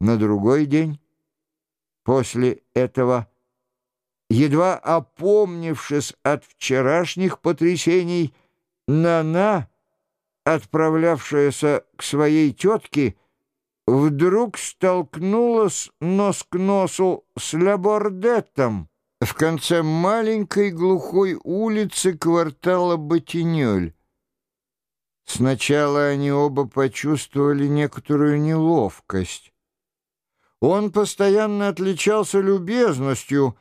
На другой день после этого, едва опомнившись от вчерашних потрясений, Нана, отправлявшаяся к своей тетке, вдруг столкнулась нос к носу с Лабордетом в конце маленькой глухой улицы квартала Ботинёль. Сначала они оба почувствовали некоторую неловкость. Он постоянно отличался любезностью,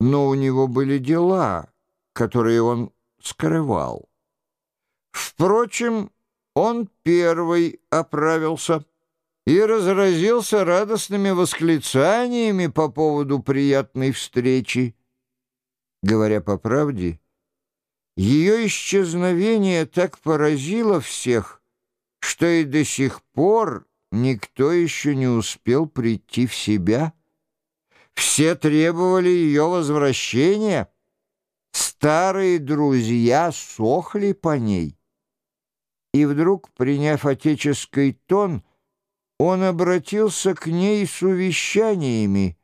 но у него были дела, которые он скрывал. Впрочем, он первый оправился и разразился радостными восклицаниями по поводу приятной встречи. Говоря по правде, ее исчезновение так поразило всех, что и до сих пор никто еще не успел прийти в себя. Все требовали ее возвращения. Старые друзья сохли по ней. И вдруг, приняв отеческий тон, он обратился к ней с увещаниями.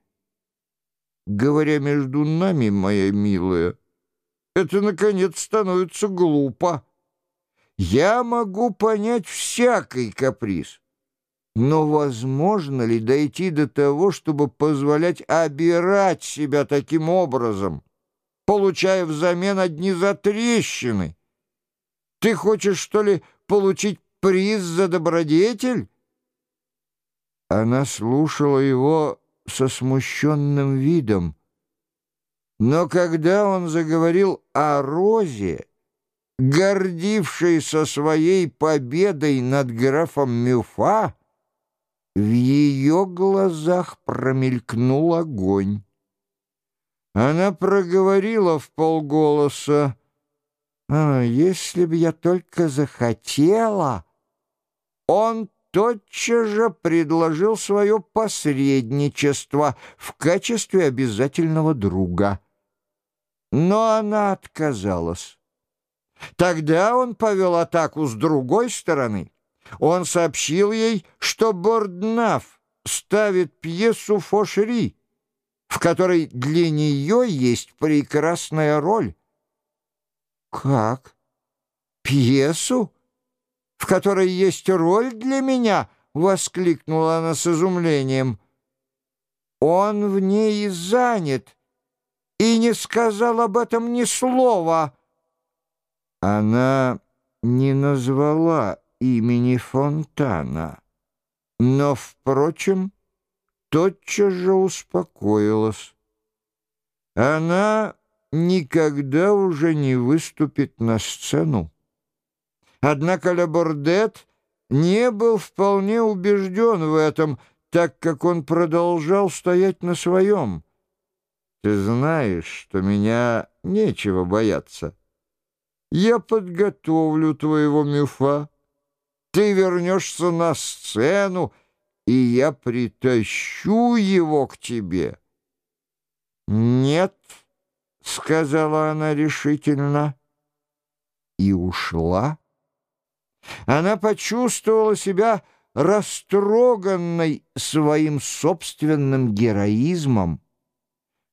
Говоря между нами, моя милая, это, наконец, становится глупо. Я могу понять всякий каприз. Но возможно ли дойти до того, чтобы позволять обирать себя таким образом, получая взамен одни затрещины? Ты хочешь, что ли, получить приз за добродетель? Она слушала его со смущенным видом. Но когда он заговорил о Розе, гордившейся своей победой над графом Мюфа, в ее глазах промелькнул огонь. Она проговорила в полголоса, «А, если б я только захотела...» Он тотчас же предложил свое посредничество в качестве обязательного друга. Но она отказалась. Тогда он повел атаку с другой стороны. Он сообщил ей, что Борднаф ставит пьесу Фошери, в которой для нее есть прекрасная роль. «Как? Пьесу?» в которой есть роль для меня?» — воскликнула она с изумлением. «Он в ней занят и не сказал об этом ни слова». Она не назвала имени Фонтана, но, впрочем, тотчас же успокоилась. Она никогда уже не выступит на сцену. Однако Лабордет не был вполне убежден в этом, так как он продолжал стоять на своем. «Ты знаешь, что меня нечего бояться. Я подготовлю твоего мюфа. Ты вернешься на сцену, и я притащу его к тебе». «Нет», — сказала она решительно, и ушла. Она почувствовала себя растроганной своим собственным героизмом.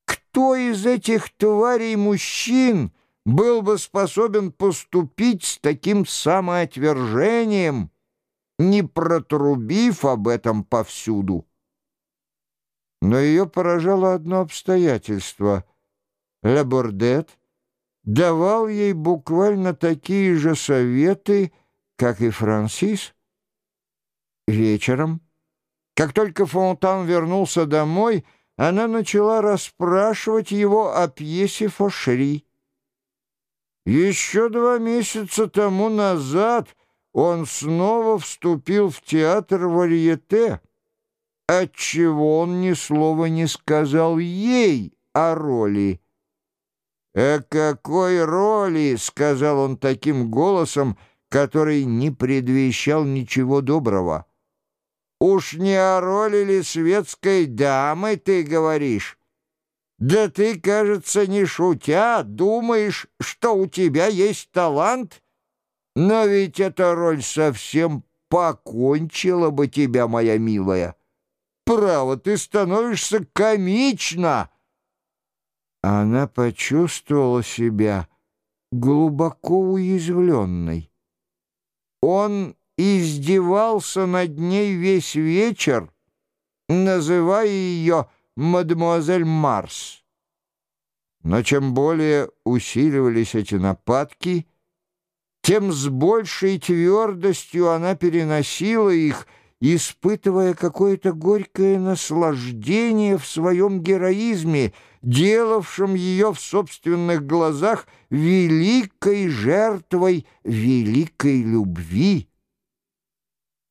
Кто из этих тварей мужчин был бы способен поступить с таким самоотвержением, не протрубив об этом повсюду? Но ее поражало одно обстоятельство. Лабордет давал ей буквально такие же советы, как и Франсис. Вечером, как только Фонтан вернулся домой, она начала расспрашивать его о пьесе Фошри. Еще два месяца тому назад он снова вступил в театр варьете, отчего он ни слова не сказал ей о роли. «О какой роли?» — сказал он таким голосом, — который не предвещал ничего доброго. «Уж не о роли ли светской дамы ты говоришь? Да ты, кажется, не шутя, думаешь, что у тебя есть талант? Но ведь эта роль совсем покончила бы тебя, моя милая». Право, ты становишься комично!» Она почувствовала себя глубоко уязвленной. Он издевался над ней весь вечер, называя ее «мадемуазель Марс». Но чем более усиливались эти нападки, тем с большей твердостью она переносила их, испытывая какое-то горькое наслаждение в своем героизме, делавшем ее в собственных глазах великой жертвой великой любви.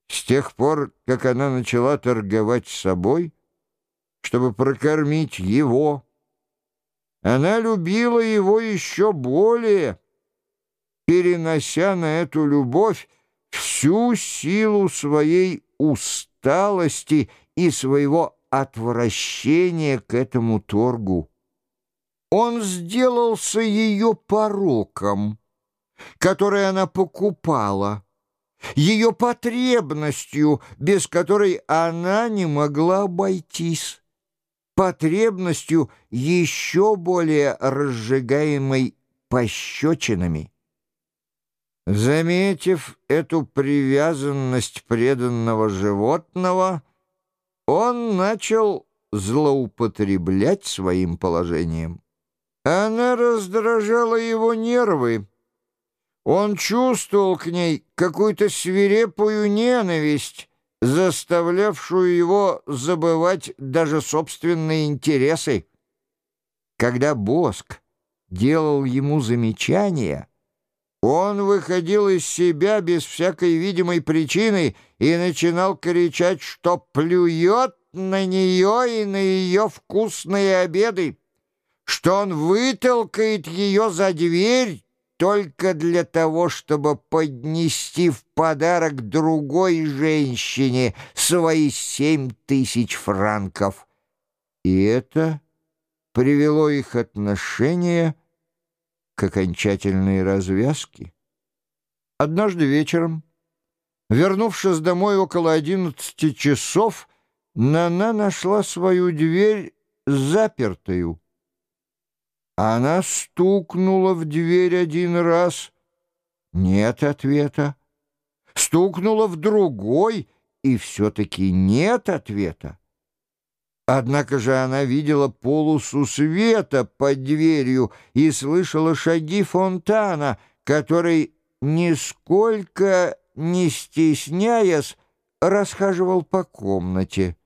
С тех пор, как она начала торговать собой, чтобы прокормить его, она любила его еще более, перенося на эту любовь всю силу своей усталости и своего отвращения к этому торгу. Он сделался ее пороком, который она покупала, ее потребностью, без которой она не могла обойтись, потребностью еще более разжигаемой пощечинами. Заметив эту привязанность преданного животного, он начал злоупотреблять своим положением. Она раздражала его нервы, он чувствовал к ней какую-то свирепую ненависть, заставлявшую его забывать даже собственные интересы. Когда Боск делал ему замечания, он выходил из себя без всякой видимой причины и начинал кричать, что плюет на нее и на ее вкусные обеды, что он вытолкает ее за дверь, только для того, чтобы поднести в подарок другой женщине свои семь тысяч франков. И это привело их отношения к окончательной развязке. Однажды вечером, вернувшись домой около одиннадцати часов, Нана нашла свою дверь запертую. Она стукнула в дверь один раз. Нет ответа. Стукнула в другой, и все-таки нет ответа. Однако же она видела полосу света под дверью и слышала шаги фонтана, который, нисколько не стесняясь, расхаживал по комнате.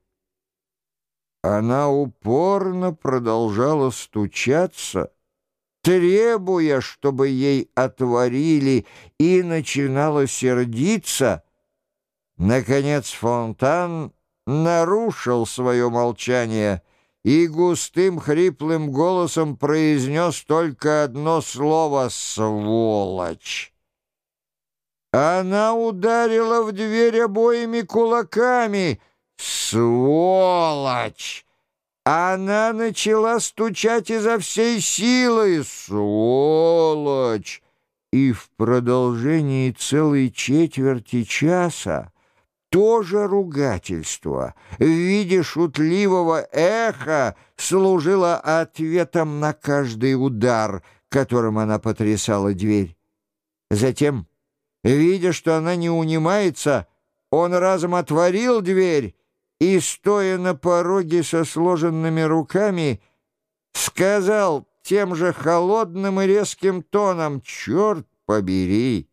Она упорно продолжала стучаться, требуя, чтобы ей отворили, и начинала сердиться. Наконец Фонтан нарушил свое молчание и густым хриплым голосом произнес только одно слово «сволочь». Она ударила в дверь обоими кулаками — «Сволочь!» Она начала стучать изо всей силы. «Сволочь!» И в продолжении целой четверти часа тоже ругательство в виде шутливого эха служило ответом на каждый удар, которым она потрясала дверь. Затем, видя, что она не унимается, он разом отворил дверь и, стоя на пороге со сложенными руками, сказал тем же холодным и резким тоном «Черт побери!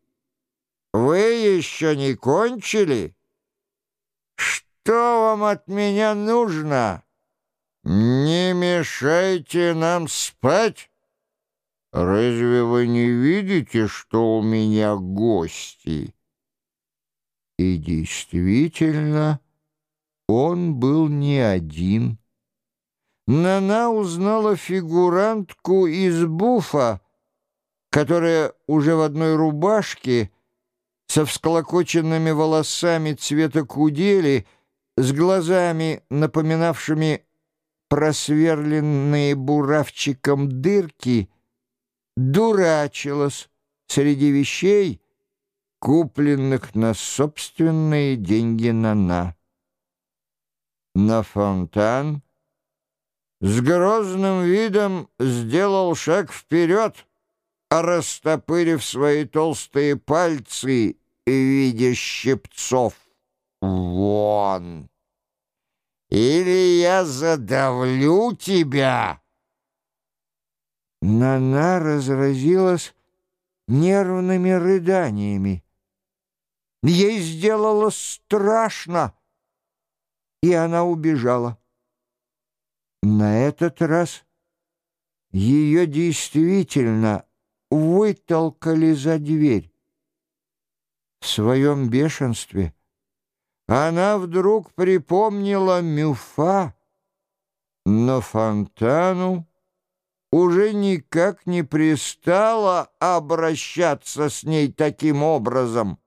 Вы еще не кончили? Что вам от меня нужно? Не мешайте нам спать!» «Разве вы не видите, что у меня гости?» И действительно, он был не один. Нана узнала фигурантку из буфа, которая уже в одной рубашке, со всклокоченными волосами цвета кудели, с глазами, напоминавшими просверленные буравчиком дырки, дурачилась среди вещей, купленных на собственные деньги Нана. На фонтан, с грозным видом сделал шаг вперед, растопырив свои толстые пальцы в виде щипцов. «Вон! Или я задавлю тебя!» Нана разразилась нервными рыданиями. Ей сделало страшно, и она убежала. На этот раз ее действительно вытолкали за дверь. В своем бешенстве она вдруг припомнила Мюфа, но Фонтану уже никак не пристало обращаться с ней таким образом.